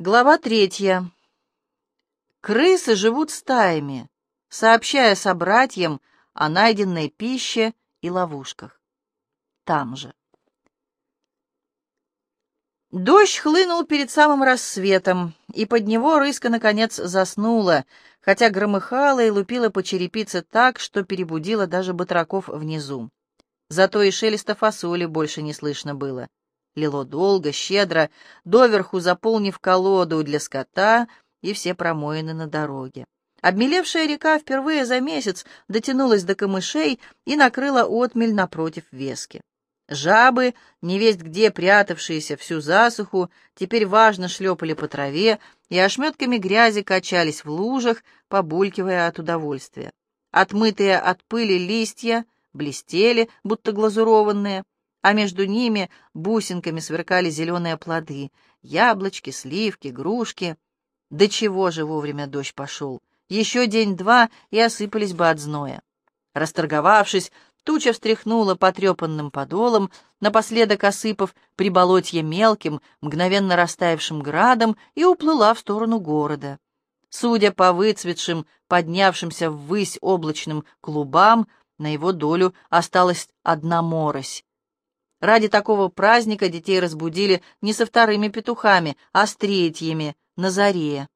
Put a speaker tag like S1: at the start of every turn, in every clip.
S1: Глава третья. Крысы живут стаями, сообщая собратьям о найденной пище и ловушках. Там же. Дождь хлынул перед самым рассветом, и под него рыска, наконец, заснула, хотя громыхала и лупила по черепице так, что перебудила даже батраков внизу. Зато и шелеста фасоли больше не слышно было лило долго, щедро, доверху заполнив колоду для скота и все промоины на дороге. Обмелевшая река впервые за месяц дотянулась до камышей и накрыла отмель напротив вески. Жабы, невесть где прятавшиеся всю засуху, теперь важно шлепали по траве и ошметками грязи качались в лужах, побулькивая от удовольствия. Отмытые от пыли листья блестели, будто глазурованные, а между ними бусинками сверкали зеленые плоды — яблочки, сливки, грушки. До чего же вовремя дождь пошел? Еще день-два, и осыпались бы от зноя. Расторговавшись, туча встряхнула потрепанным подолом, напоследок осыпав приболотье мелким, мгновенно растаявшим градом, и уплыла в сторону города. Судя по выцветшим, поднявшимся ввысь облачным клубам, на его долю осталась одна морось. Ради такого праздника детей разбудили не со вторыми петухами, а с третьими, на заре.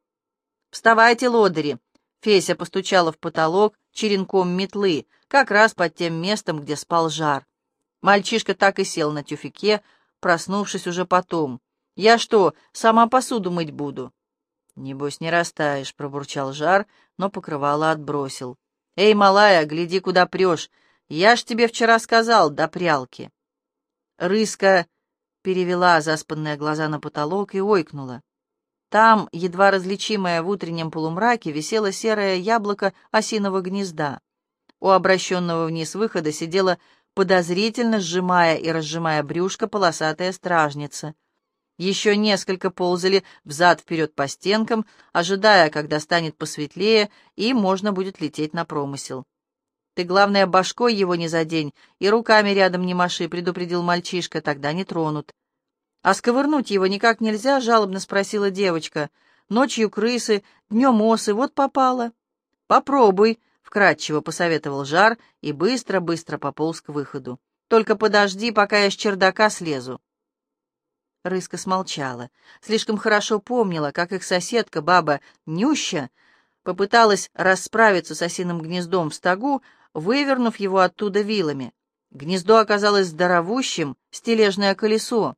S1: «Вставайте, лодыри!» Феся постучала в потолок черенком метлы, как раз под тем местом, где спал жар. Мальчишка так и сел на тюфике, проснувшись уже потом. «Я что, сама посуду мыть буду?» «Небось, не растаешь», — пробурчал жар, но покрывало отбросил. «Эй, малая, гляди, куда прешь! Я ж тебе вчера сказал, до прялки!» Рыска перевела заспанные глаза на потолок и ойкнула. Там, едва различимое в утреннем полумраке, висело серое яблоко осиного гнезда. У обращенного вниз выхода сидела подозрительно сжимая и разжимая брюшко полосатая стражница. Еще несколько ползали взад-вперед по стенкам, ожидая, когда станет посветлее, и можно будет лететь на промысел. «Ты, главное, башкой его не задень и руками рядом не маши», — предупредил мальчишка, — «тогда не тронут». «А сковырнуть его никак нельзя?» — жалобно спросила девочка. «Ночью крысы, днем осы, вот попало». «Попробуй», — вкратчиво посоветовал Жар и быстро-быстро пополз к выходу. «Только подожди, пока я с чердака слезу». Рыска смолчала. Слишком хорошо помнила, как их соседка, баба Нюща, попыталась расправиться с осиным гнездом в стогу, вывернув его оттуда вилами. Гнездо оказалось здоровущим, стележное колесо,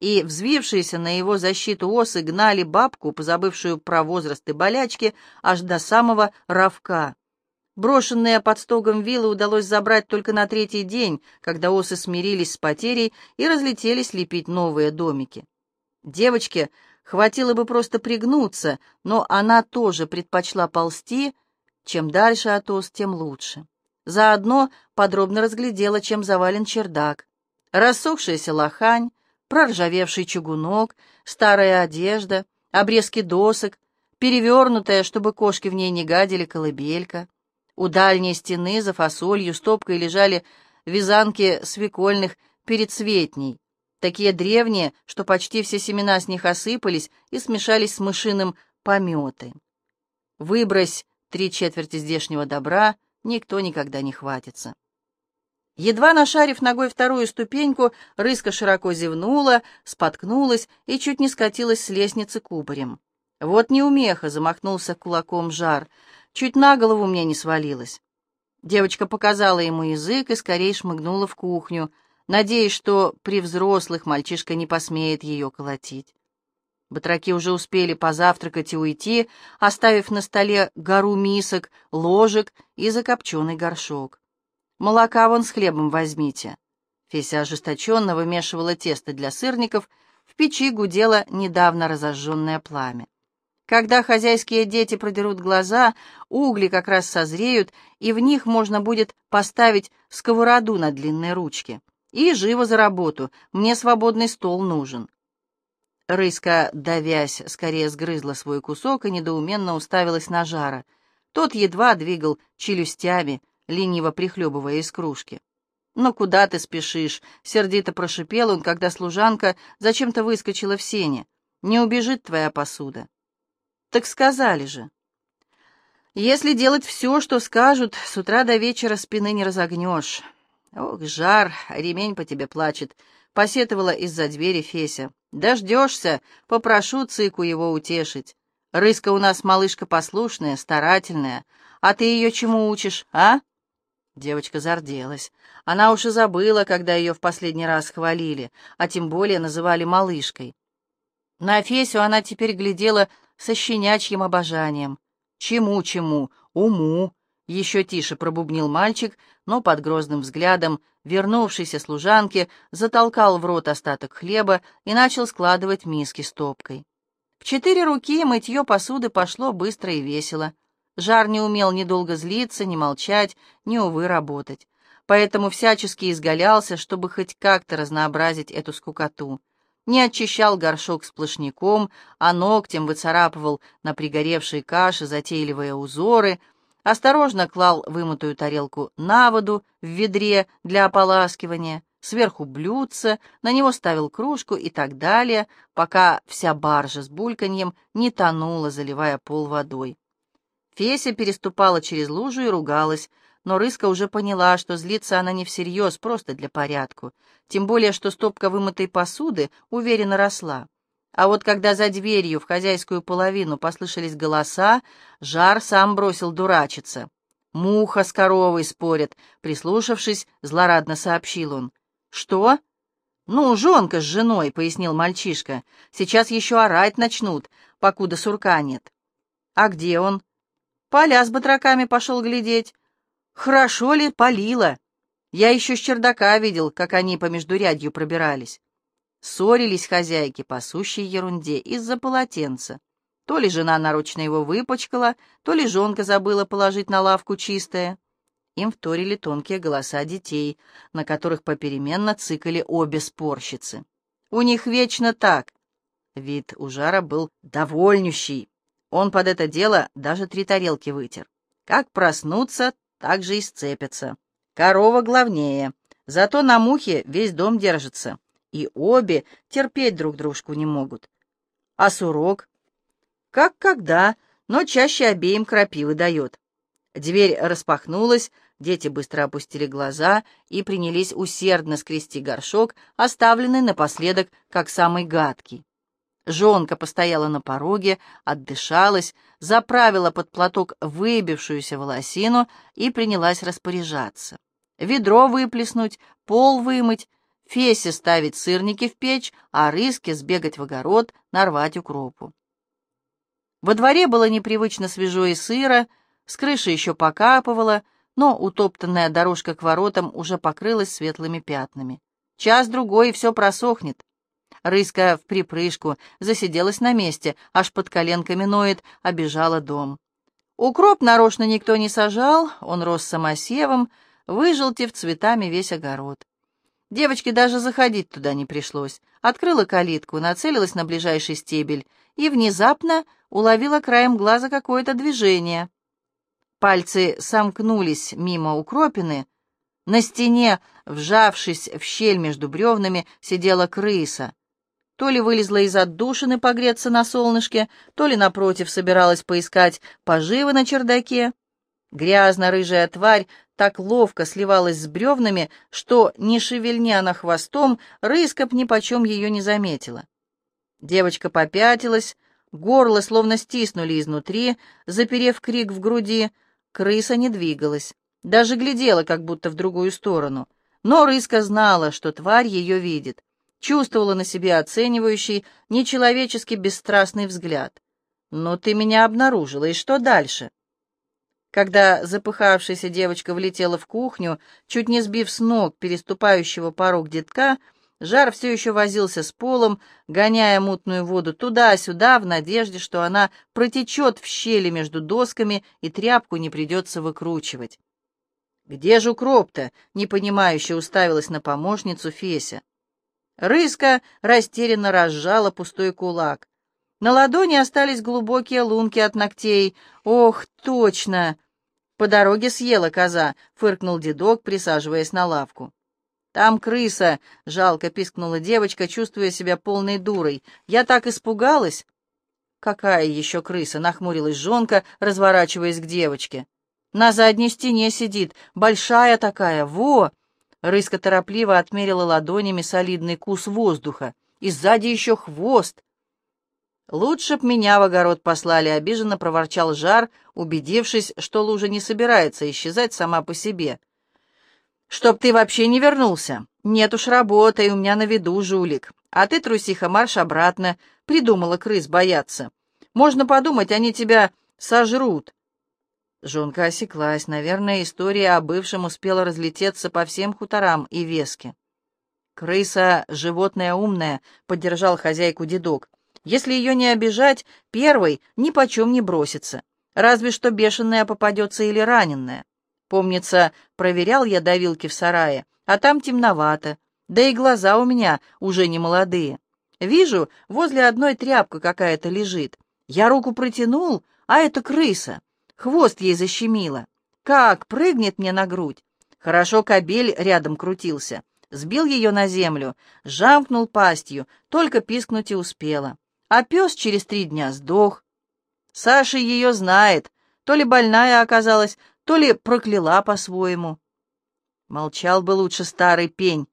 S1: и взвившиеся на его защиту осы гнали бабку, позабывшую про возраст и болячки, аж до самого ровка. Брошенные под стогом вилы удалось забрать только на третий день, когда осы смирились с потерей и разлетелись лепить новые домики. Девочке хватило бы просто пригнуться, но она тоже предпочла ползти, чем дальше от ос, тем лучше. Заодно подробно разглядела, чем завален чердак. Рассохшаяся лохань, проржавевший чугунок, старая одежда, обрезки досок, перевернутая, чтобы кошки в ней не гадили, колыбелька. У дальней стены за фасолью стопкой лежали вязанки свекольных перецветней, такие древние, что почти все семена с них осыпались и смешались с мышиным пометой. Выбрось три четверти здешнего добра — никто никогда не хватится. Едва нашарив ногой вторую ступеньку, рыска широко зевнула, споткнулась и чуть не скатилась с лестницы кубарем. Вот неумеха, замахнулся кулаком жар, чуть на голову мне не свалилась. Девочка показала ему язык и скорее шмыгнула в кухню, надеясь, что при взрослых мальчишка не посмеет ее колотить. Батраки уже успели позавтракать и уйти, оставив на столе гору мисок, ложек и закопченный горшок. «Молока вон с хлебом возьмите». Феся ожесточенно вымешивала тесто для сырников, в печи гудело недавно разожженное пламя. Когда хозяйские дети продерут глаза, угли как раз созреют, и в них можно будет поставить сковороду на длинной ручке. И живо за работу, мне свободный стол нужен. Рыска, давясь, скорее сгрызла свой кусок и недоуменно уставилась на жара. Тот едва двигал челюстями, лениво прихлебывая из кружки. «Ну куда ты спешишь?» — сердито прошипел он, когда служанка зачем-то выскочила в сене. Не убежит твоя посуда. Так сказали же. Если делать все, что скажут, с утра до вечера спины не разогнешь. Ох, жар, ремень по тебе плачет, посетовала из-за двери Феся. Дождешься, попрошу Цику его утешить. Рыска у нас малышка послушная, старательная. А ты ее чему учишь, а? Девочка зарделась. Она уж и забыла, когда ее в последний раз хвалили, а тем более называли малышкой. На Фесю она теперь глядела со щенячьим обожанием. «Чему-чему? Уму!» — еще тише пробубнил мальчик, но под грозным взглядом вернувшейся служанки затолкал в рот остаток хлеба и начал складывать миски стопкой. В четыре руки мытье посуды пошло быстро и весело. Жар не умел ни долго злиться, ни молчать, ни, увы, работать. Поэтому всячески изгалялся, чтобы хоть как-то разнообразить эту скукоту. Не очищал горшок сплошняком, а ногтем выцарапывал на пригоревшей каше затейливые узоры, осторожно клал вымытую тарелку на воду в ведре для ополаскивания, сверху блюдце, на него ставил кружку и так далее, пока вся баржа с бульканьем не тонула, заливая пол водой. Феся переступала через лужу и ругалась, но Рыска уже поняла, что злится она не всерьез, просто для порядку, тем более, что стопка вымытой посуды уверенно росла. А вот когда за дверью в хозяйскую половину послышались голоса, Жар сам бросил дурачиться. «Муха с коровой спорят», — прислушавшись, злорадно сообщил он. «Что?» «Ну, жонка с женой», — пояснил мальчишка. «Сейчас еще орать начнут, покуда сурка нет». «А где он?» Поля с батраками пошел глядеть. Хорошо ли полила? Я еще с чердака видел, как они по междурядью пробирались. Ссорились хозяйки по сущей ерунде из-за полотенца. То ли жена нарочно его выпачкала, то ли жонка забыла положить на лавку чистое. Им вторили тонкие голоса детей, на которых попеременно цикали обе спорщицы. У них вечно так. Вид у Жара был довольнющий. Он под это дело даже три тарелки вытер. Как проснуться, так же и сцепятся. Корова главнее, зато на мухе весь дом держится, и обе терпеть друг дружку не могут. А сурок? Как когда, но чаще обеим крапивы дает. Дверь распахнулась, дети быстро опустили глаза и принялись усердно скрести горшок, оставленный напоследок как самый гадкий. Жонка постояла на пороге, отдышалась, заправила под платок выбившуюся волосину и принялась распоряжаться. Ведро выплеснуть, пол вымыть, Фесе ставить сырники в печь, а Рыске сбегать в огород, нарвать укропу. Во дворе было непривычно свежо и сыро, с крыши еще покапывало, но утоптанная дорожка к воротам уже покрылась светлыми пятнами. Час-другой, и все просохнет. Рыска в припрыжку засиделась на месте, аж под коленками ноет, обижала дом. Укроп нарочно никто не сажал, он рос самосевом, выжелтев цветами весь огород. Девочке даже заходить туда не пришлось. Открыла калитку, нацелилась на ближайший стебель и внезапно уловила краем глаза какое-то движение. Пальцы сомкнулись мимо укропины. На стене, вжавшись в щель между бревнами, сидела крыса. То ли вылезла из отдушины погреться на солнышке, то ли, напротив, собиралась поискать поживы на чердаке. Грязно-рыжая тварь так ловко сливалась с бревнами, что, не шевельня на хвостом, рыскоп нипочем ее не заметила. Девочка попятилась, горло словно стиснули изнутри, заперев крик в груди. Крыса не двигалась, даже глядела как будто в другую сторону. Но рыска знала, что тварь ее видит чувствовала на себе оценивающий, нечеловечески бесстрастный взгляд. «Ну, ты меня обнаружила, и что дальше?» Когда запыхавшаяся девочка влетела в кухню, чуть не сбив с ног переступающего порог детка, Жар все еще возился с полом, гоняя мутную воду туда-сюда, в надежде, что она протечет в щели между досками и тряпку не придется выкручивать. «Где же укроп-то?» — непонимающе уставилась на помощницу Феся. Рыска растерянно разжала пустой кулак. На ладони остались глубокие лунки от ногтей. «Ох, точно!» «По дороге съела коза», — фыркнул дедок, присаживаясь на лавку. «Там крыса!» — жалко пискнула девочка, чувствуя себя полной дурой. «Я так испугалась!» «Какая еще крыса?» — нахмурилась жонка, разворачиваясь к девочке. «На задней стене сидит, большая такая, во!» Рыска торопливо отмерила ладонями солидный кус воздуха. «И сзади еще хвост!» «Лучше б меня в огород послали», — обиженно проворчал Жар, убедившись, что лужа не собирается исчезать сама по себе. «Чтоб ты вообще не вернулся. Нет уж, работай, у меня на виду, жулик. А ты, трусиха, марш обратно. Придумала крыс бояться. Можно подумать, они тебя сожрут». Жонка осеклась. Наверное, история о бывшем успела разлететься по всем хуторам и веске. «Крыса — животное умное», — поддержал хозяйку дедок. «Если ее не обижать, первый ни почем не бросится. Разве что бешеная попадется или раненая. Помнится, проверял я давилки в сарае, а там темновато, да и глаза у меня уже не молодые. Вижу, возле одной тряпка какая-то лежит. Я руку протянул, а это крыса. Хвост ей защемило. Как прыгнет мне на грудь. Хорошо кобель рядом крутился. Сбил ее на землю, жамкнул пастью, только пискнуть и успела. А пес через три дня сдох. Саша ее знает. То ли больная оказалась, то ли прокляла по-своему. Молчал бы лучше старый пень.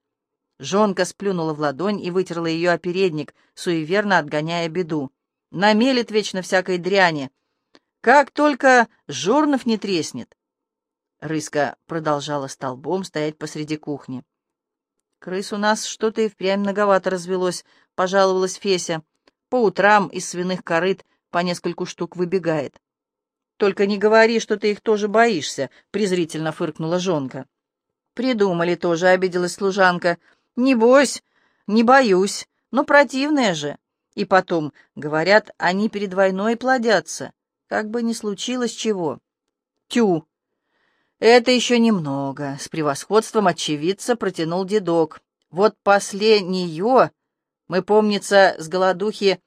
S1: Жонка сплюнула в ладонь и вытерла ее о передник, суеверно отгоняя беду. Намелит вечно всякой дряни. Как только жорнов не треснет. Рыска продолжала столбом стоять посреди кухни. «Крыс у нас что-то и впрямь многовато развелось», — пожаловалась Феся. «По утрам из свиных корыт по нескольку штук выбегает. «Только не говори, что ты их тоже боишься», — презрительно фыркнула жонка. «Придумали тоже», — обиделась служанка. «Не бойся, не боюсь, но противные же. И потом, говорят, они перед войной плодятся, как бы ни случилось чего». «Тю!» «Это еще немного», — с превосходством очевидца протянул дедок. «Вот после нее мы, помнится, с голодухи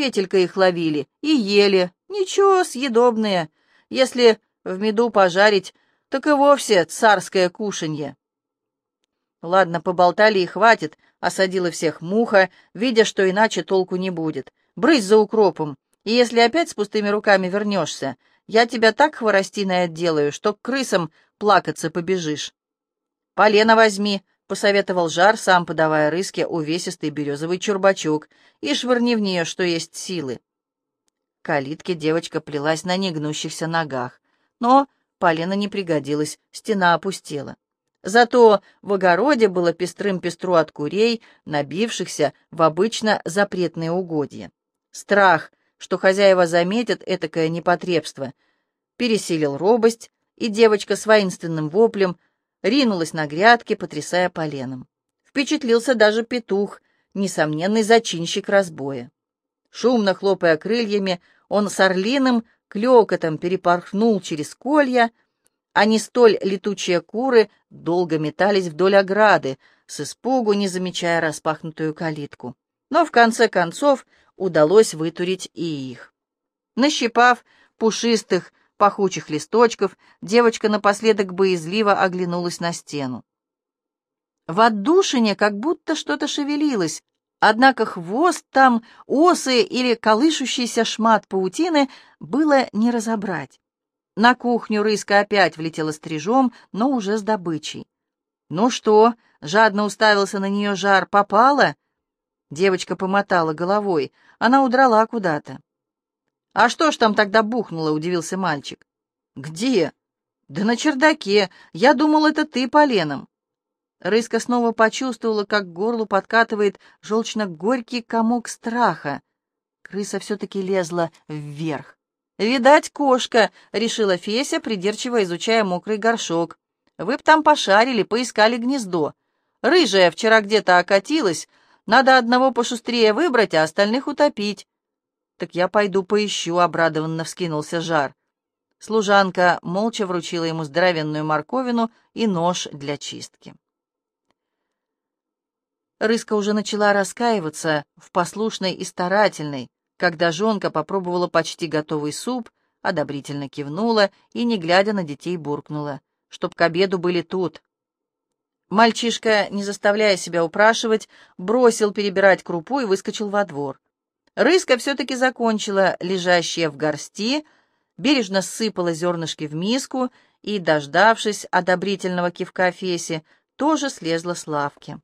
S1: петелькой их ловили и ели, Ничего, съедобные. Если в меду пожарить, так и вовсе царское кушанье. Ладно, поболтали и хватит, осадила всех муха, видя, что иначе толку не будет. Брысь за укропом, и если опять с пустыми руками вернешься, я тебя так хворостиной отделаю, что к крысам плакаться побежишь. Полено возьми, — посоветовал Жар, сам подавая рыске увесистый березовый чурбачок, и швырни в нее, что есть силы. К калитке девочка плелась на негнущихся ногах. Но полено не пригодилось, стена опустела. Зато в огороде было пестрым-пестру от курей, набившихся в обычно запретные угодья. Страх, что хозяева заметят этакое непотребство, пересилил робость, и девочка с воинственным воплем ринулась на грядки, потрясая поленом. Впечатлился даже петух, несомненный зачинщик разбоя. Шумно хлопая крыльями, он с орлиным клёкотом перепорхнул через колья, а не столь летучие куры долго метались вдоль ограды, с испугу не замечая распахнутую калитку. Но в конце концов удалось вытурить и их. Нащипав пушистых, пахучих листочков, девочка напоследок боязливо оглянулась на стену. В отдушине как будто что-то шевелилось, Однако хвост там, осы или колышущийся шмат паутины было не разобрать. На кухню рыска опять влетела стрижом, но уже с добычей. «Ну что?» — жадно уставился на нее жар. «Попала?» Девочка помотала головой. Она удрала куда-то. «А что ж там тогда бухнуло?» — удивился мальчик. «Где?» «Да на чердаке. Я думал, это ты поленом». Рыска снова почувствовала, как к горлу подкатывает желчно-горький комок страха. Крыса все-таки лезла вверх. «Видать, кошка», — решила Феся, придирчиво изучая мокрый горшок. «Вы б там пошарили, поискали гнездо. Рыжая вчера где-то окатилась. Надо одного пошустрее выбрать, а остальных утопить». «Так я пойду поищу», — обрадованно вскинулся жар. Служанка молча вручила ему здоровенную морковину и нож для чистки. Рыска уже начала раскаиваться в послушной и старательной, когда жонка попробовала почти готовый суп, одобрительно кивнула и, не глядя на детей, буркнула, чтоб к обеду были тут. Мальчишка, не заставляя себя упрашивать, бросил перебирать крупу и выскочил во двор. Рыска все-таки закончила лежащее в горсти, бережно сыпала зернышки в миску и, дождавшись одобрительного кивка Феси, тоже слезла с лавки.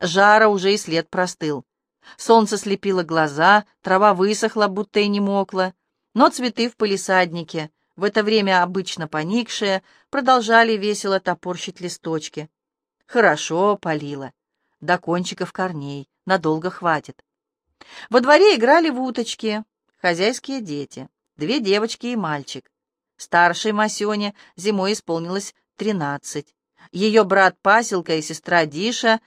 S1: Жара уже и след простыл. Солнце слепило глаза, трава высохла, будто и не мокла, но цветы в палисаднике, в это время обычно поникшие, продолжали весело топорщить листочки. Хорошо полила. До кончиков корней. Надолго хватит. Во дворе играли в уточки. Хозяйские дети. Две девочки и мальчик. Старшей Масёне зимой исполнилось тринадцать. Ее брат Пасилка и сестра Диша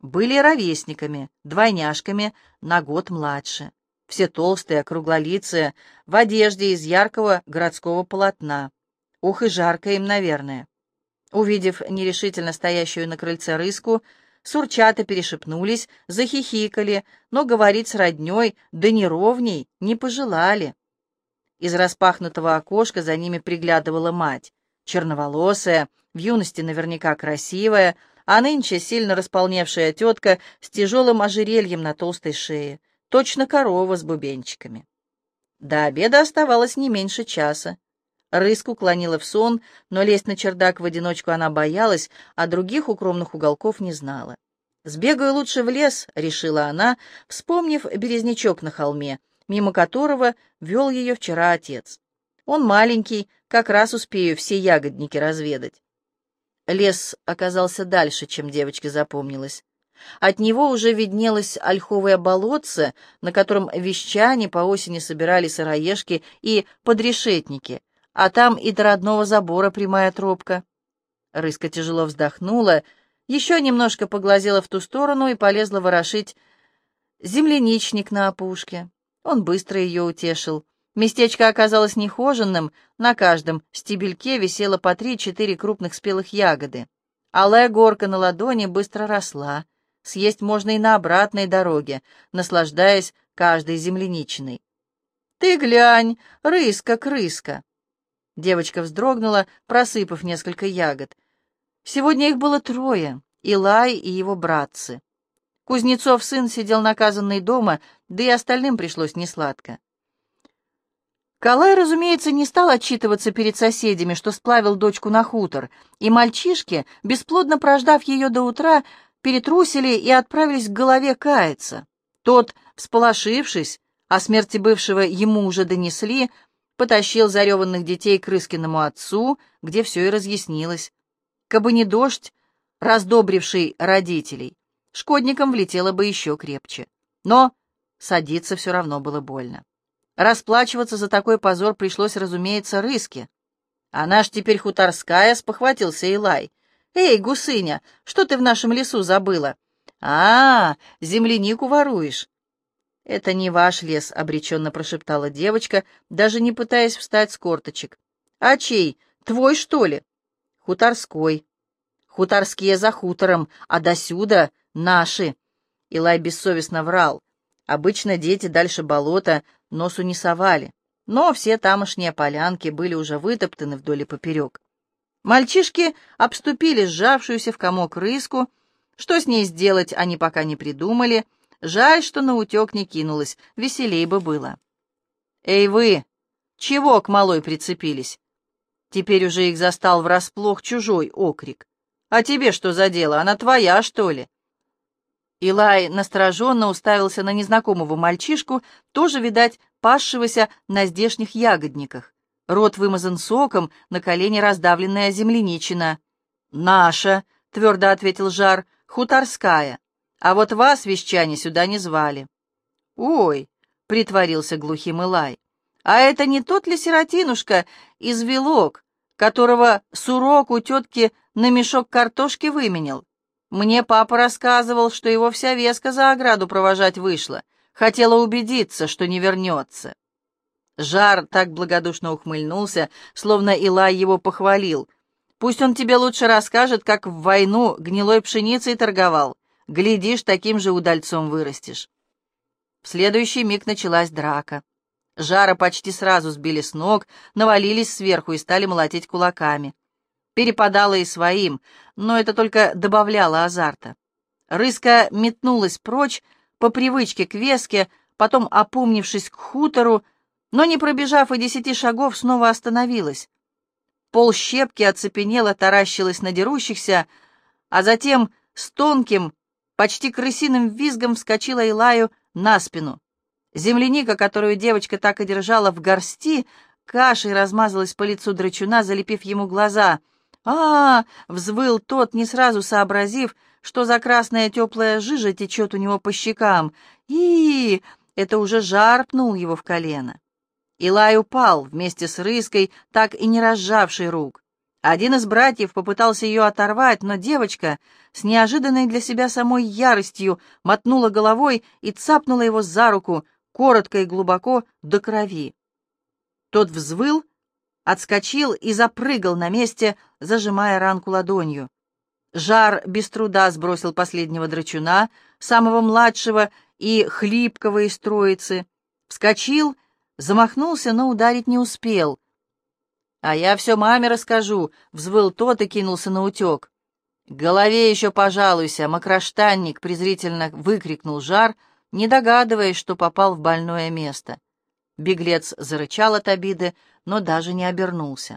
S1: были ровесниками, двойняшками, на год младше. Все толстые, круглолицые, в одежде из яркого городского полотна. Ух и жарко им, наверное. Увидев нерешительно стоящую на крыльце рыску, сурчата перешепнулись, захихикали, но говорить с родней, да неровней, не пожелали. Из распахнутого окошка за ними приглядывала мать, черноволосая, в юности наверняка красивая, а нынче сильно располневшая тетка с тяжелым ожерельем на толстой шее, точно корова с бубенчиками. До обеда оставалось не меньше часа. Рыску клонила в сон, но лезть на чердак в одиночку она боялась, а других укромных уголков не знала. «Сбегаю лучше в лес», — решила она, вспомнив березнячок на холме, мимо которого вел ее вчера отец. «Он маленький, как раз успею все ягодники разведать». Лес оказался дальше, чем девочке запомнилось. От него уже виднелось ольховое болотце, на котором вещане по осени собирали сыроежки и подрешетники — а там и до родного забора прямая тропка. Рыска тяжело вздохнула, еще немножко поглазела в ту сторону и полезла ворошить земляничник на опушке. Он быстро ее утешил. Местечко оказалось нехоженным, на каждом стебельке висело по три-четыре крупных спелых ягоды. Алая горка на ладони быстро росла. Съесть можно и на обратной дороге, наслаждаясь каждой земляничиной. «Ты глянь, рыска-крыска!» Девочка вздрогнула, просыпав несколько ягод. Сегодня их было трое — Илай и его братцы. Кузнецов сын сидел наказанный дома, да и остальным пришлось несладко. Калай, разумеется, не стал отчитываться перед соседями, что сплавил дочку на хутор, и мальчишки, бесплодно прождав ее до утра, перетрусили и отправились к голове каяться. Тот, всполошившись, о смерти бывшего ему уже донесли, потащил зареванных детей к Рыскиному отцу, где все и разъяснилось. Кабы не дождь, раздобривший родителей, шкодникам влетело бы еще крепче. Но садиться все равно было больно. Расплачиваться за такой позор пришлось, разумеется, Рыске. Она ж теперь хуторская, спохватился Илай. «Эй, гусыня, что ты в нашем лесу забыла?» «А, землянику воруешь. «Это не ваш лес», — обреченно прошептала девочка, даже не пытаясь встать с корточек. «А чей? Твой, что ли?» «Хуторской». «Хуторские за хутором, а досюда наши». Илай бессовестно врал. Обычно дети дальше болота носу не совали, но все тамошние полянки были уже вытоптаны вдоль и поперек. Мальчишки обступили сжавшуюся в комок рыску. Что с ней сделать, они пока не придумали — Жаль, что на утек не кинулась, веселей бы было. «Эй вы! Чего к малой прицепились?» Теперь уже их застал врасплох чужой окрик. «А тебе что за дело? Она твоя, что ли?» Илай настороженно уставился на незнакомого мальчишку, тоже, видать, пасшегося на здешних ягодниках. Рот вымазан соком, на колени раздавленная земляничина. «Наша», — твердо ответил Жар, — «хуторская. А вот вас, вещане, сюда не звали. Ой, притворился глухим Илай. А это не тот ли сиротинушка из Вилок, которого сурок у тетки на мешок картошки выменил? Мне папа рассказывал, что его вся веска за ограду провожать вышла. Хотела убедиться, что не вернется. Жар так благодушно ухмыльнулся, словно Илай его похвалил. Пусть он тебе лучше расскажет, как в войну гнилой пшеницей торговал. Глядишь, таким же удальцом вырастешь. В следующий миг началась драка. Жара почти сразу сбили с ног, навалились сверху и стали молотить кулаками. Перепадало и своим, но это только добавляло азарта. Рыска метнулась прочь, по привычке к веске, потом, опомнившись к хутору, но, не пробежав и десяти шагов, снова остановилась. Пол щепки оцепенело таращилась на дерущихся, а затем с тонким, почти крысиным визгом вскочила Илаю на спину. Земляника, которую девочка так и держала в горсти, кашей размазалась по лицу драчуна, залепив ему глаза. а, -а, -а взвыл тот, не сразу сообразив, что за красная теплая жижа течет у него по щекам. и, -и, -и это уже жар пнул его в колено. Илай упал вместе с Рыской, так и не разжавший рук. Один из братьев попытался ее оторвать, но девочка с неожиданной для себя самой яростью мотнула головой и цапнула его за руку, коротко и глубоко, до крови. Тот взвыл, отскочил и запрыгал на месте, зажимая ранку ладонью. Жар без труда сбросил последнего драчуна, самого младшего и хлипкого из троицы, вскочил, замахнулся, но ударить не успел. «А я все маме расскажу», — взвыл тот и кинулся на утек. голове еще пожалуйся, макроштанник!» — презрительно выкрикнул жар, не догадываясь, что попал в больное место. Беглец зарычал от обиды, но даже не обернулся.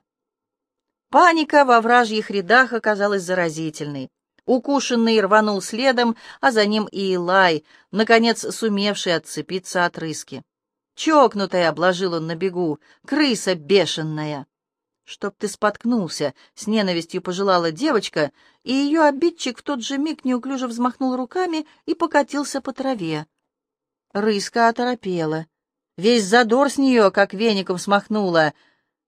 S1: Паника во вражьих рядах оказалась заразительной. Укушенный рванул следом, а за ним и Илай, наконец сумевший отцепиться от рыски. Чокнутая, обложил он на бегу, крыса бешеная. «Чтоб ты споткнулся!» — с ненавистью пожелала девочка, и ее обидчик в тот же миг неуклюже взмахнул руками и покатился по траве. Рыска оторопела. Весь задор с нее, как веником, смахнула.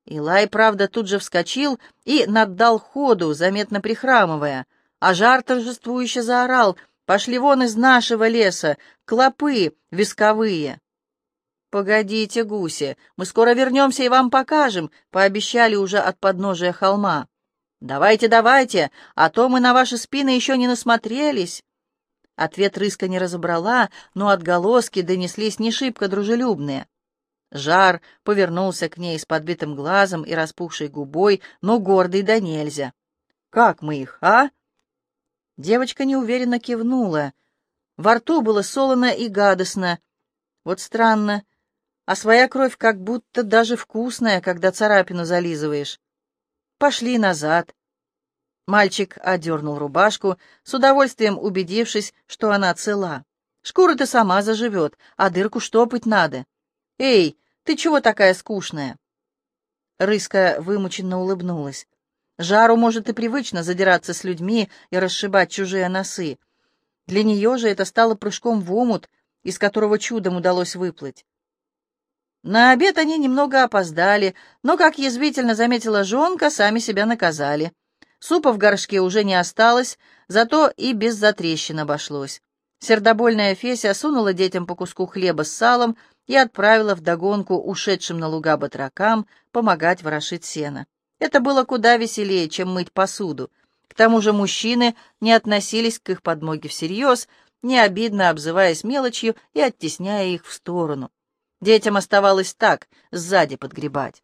S1: Илай, правда, тут же вскочил и наддал ходу, заметно прихрамывая, а жар торжествующе заорал «Пошли вон из нашего леса! Клопы висковые!» «Погодите, гуси, мы скоро вернемся и вам покажем», — пообещали уже от подножия холма. «Давайте, давайте, а то мы на ваши спины еще не насмотрелись». Ответ рыска не разобрала, но отголоски донеслись не шибко дружелюбные. Жар повернулся к ней с подбитым глазом и распухшей губой, но гордый да нельзя. «Как мы их, а?» Девочка неуверенно кивнула. Во рту было солоно и гадостно. Вот странно, а своя кровь как будто даже вкусная, когда царапину зализываешь. Пошли назад. Мальчик одернул рубашку, с удовольствием убедившись, что она цела. Шкура-то сама заживет, а дырку штопать надо. Эй, ты чего такая скучная? Рыска вымученно улыбнулась. Жару может и привычно задираться с людьми и расшибать чужие носы. Для нее же это стало прыжком в омут, из которого чудом удалось выплыть. На обед они немного опоздали, но, как язвительно заметила жонка, сами себя наказали. Супа в горшке уже не осталось, зато и без затрещин обошлось. Сердобольная Феся сунула детям по куску хлеба с салом и отправила вдогонку ушедшим на луга батракам помогать ворошить сено. Это было куда веселее, чем мыть посуду. К тому же мужчины не относились к их подмоге всерьез, не обидно обзываясь мелочью и оттесняя их в сторону. Детям оставалось так, сзади подгребать.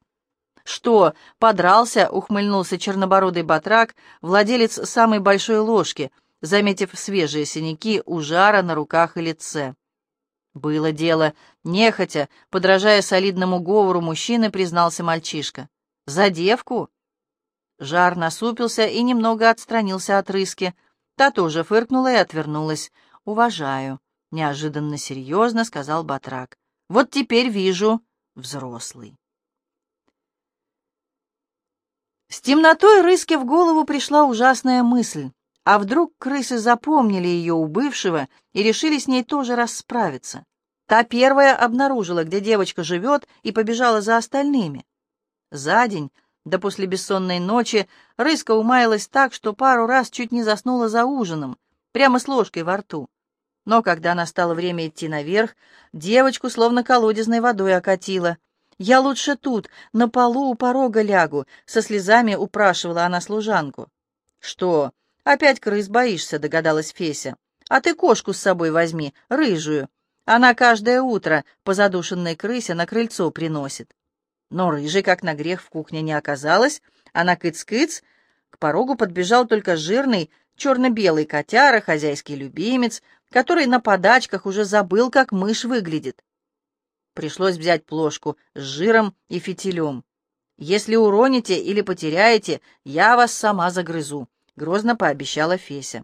S1: «Что, подрался?» — ухмыльнулся чернобородый батрак, владелец самой большой ложки, заметив свежие синяки у жара на руках и лице. Было дело, нехотя, подражая солидному говору мужчины, признался мальчишка. «За девку?» Жар насупился и немного отстранился от рыски. Та тоже фыркнула и отвернулась. «Уважаю», — неожиданно серьезно сказал Батрак. Вот теперь вижу взрослый. С темнотой Рыске в голову пришла ужасная мысль. А вдруг крысы запомнили ее у бывшего и решили с ней тоже расправиться? Та первая обнаружила, где девочка живет, и побежала за остальными. За день, да после бессонной ночи, Рыска умаялась так, что пару раз чуть не заснула за ужином, прямо с ложкой во рту. Но когда настало время идти наверх, девочку словно колодезной водой окатило. «Я лучше тут, на полу у порога лягу», — со слезами упрашивала она служанку. «Что, опять крыс боишься?» — догадалась Феся. «А ты кошку с собой возьми, рыжую. Она каждое утро по задушенной крысе на крыльцо приносит». Но рыжей, как на грех, в кухне не оказалось, а на кыц-кыц К порогу подбежал только жирный черно-белый котяра, хозяйский любимец, который на подачках уже забыл, как мышь выглядит. Пришлось взять плошку с жиром и фитилем. «Если уроните или потеряете, я вас сама загрызу», — грозно пообещала Феся.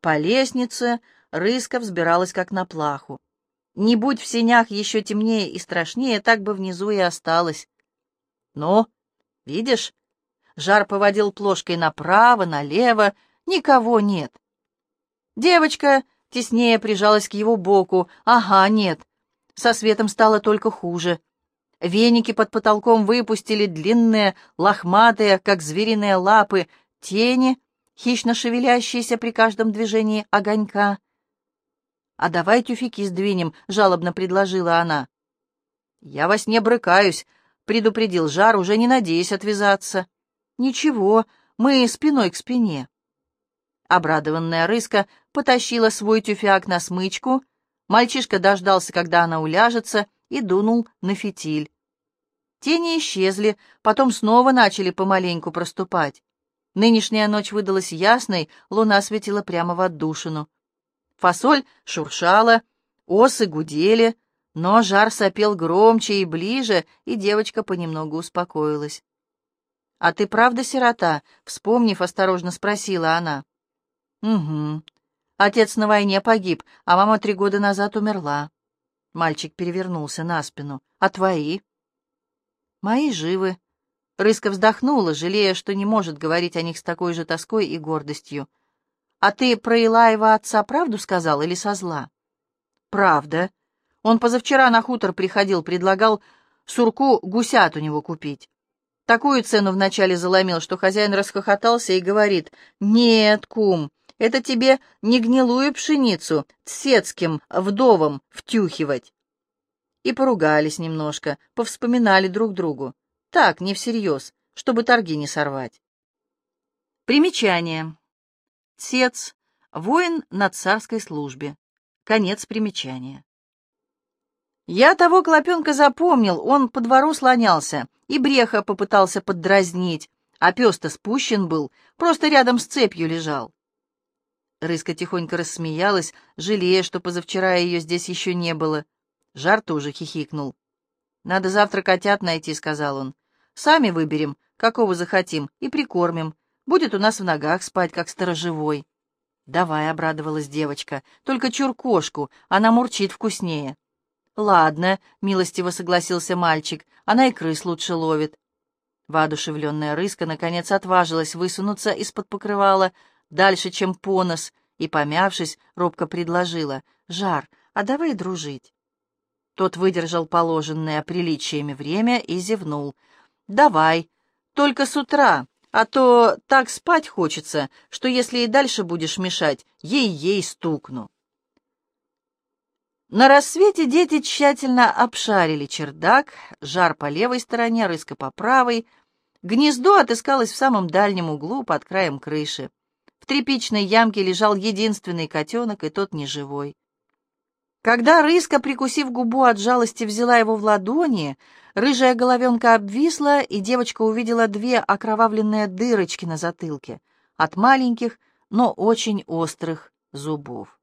S1: По лестнице рыска взбиралась, как на плаху. Не будь в сенях еще темнее и страшнее, так бы внизу и осталось. Но, видишь, жар поводил плошкой направо, налево, никого нет. Девочка теснее прижалась к его боку. Ага, нет. Со светом стало только хуже. Веники под потолком выпустили длинные, лохматые, как звериные лапы, тени, хищно шевелящиеся при каждом движении огонька. «А давай тюфяки сдвинем», — жалобно предложила она. «Я во сне брыкаюсь», — предупредил Жар, уже не надеясь отвязаться. «Ничего, мы спиной к спине». Обрадованная рыска потащила свой тюфяк на смычку. Мальчишка дождался, когда она уляжется, и дунул на фитиль. Тени исчезли, потом снова начали помаленьку проступать. Нынешняя ночь выдалась ясной, луна светила прямо в отдушину. Фасоль шуршала, осы гудели, но жар сопел громче и ближе, и девочка понемногу успокоилась. «А ты правда сирота?» — вспомнив, осторожно спросила она. «Угу. Отец на войне погиб, а мама три года назад умерла». Мальчик перевернулся на спину. «А твои?» «Мои живы». Рыска вздохнула, жалея, что не может говорить о них с такой же тоской и гордостью. «А ты про Илаева отца правду сказал или со зла?» «Правда. Он позавчера на хутор приходил, предлагал сурку гусят у него купить. Такую цену вначале заломил, что хозяин расхохотался и говорит, «Нет, кум, это тебе не гнилую пшеницу цецким вдовам втюхивать». И поругались немножко, повспоминали друг другу. Так, не всерьез, чтобы торги не сорвать. Примечание. Отец, воин на царской службе. Конец примечания. Я того клопенка запомнил, он по двору слонялся, и бреха попытался поддразнить, а пес-то спущен был, просто рядом с цепью лежал. Рыска тихонько рассмеялась, жалея, что позавчера ее здесь еще не было. Жар тоже хихикнул. «Надо завтра котят найти», — сказал он. «Сами выберем, какого захотим, и прикормим. Будет у нас в ногах спать, как сторожевой. Давай, — обрадовалась девочка, — только чуркошку, она мурчит вкуснее. Ладно, — милостиво согласился мальчик, — она и крыс лучше ловит. Воодушевленная рыска наконец отважилась высунуться из-под покрывала дальше, чем по нос, и, помявшись, робко предложила, «Жар, а давай дружить». Тот выдержал положенное приличиями время и зевнул. «Давай, только с утра, а то так спать хочется, что если и дальше будешь мешать, ей-ей стукну. На рассвете дети тщательно обшарили чердак, жар по левой стороне, рыска по правой. Гнездо отыскалось в самом дальнем углу под краем крыши. В тряпичной ямке лежал единственный котенок, и тот неживой. Когда рыска, прикусив губу от жалости, взяла его в ладони, Рыжая головенка обвисла, и девочка увидела две окровавленные дырочки на затылке от маленьких, но очень острых зубов.